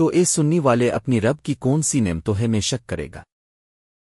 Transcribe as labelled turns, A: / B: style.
A: تو اے سننی والے اپنی رب کی کون سی نعمتوں ہے میں شک کرے گا۔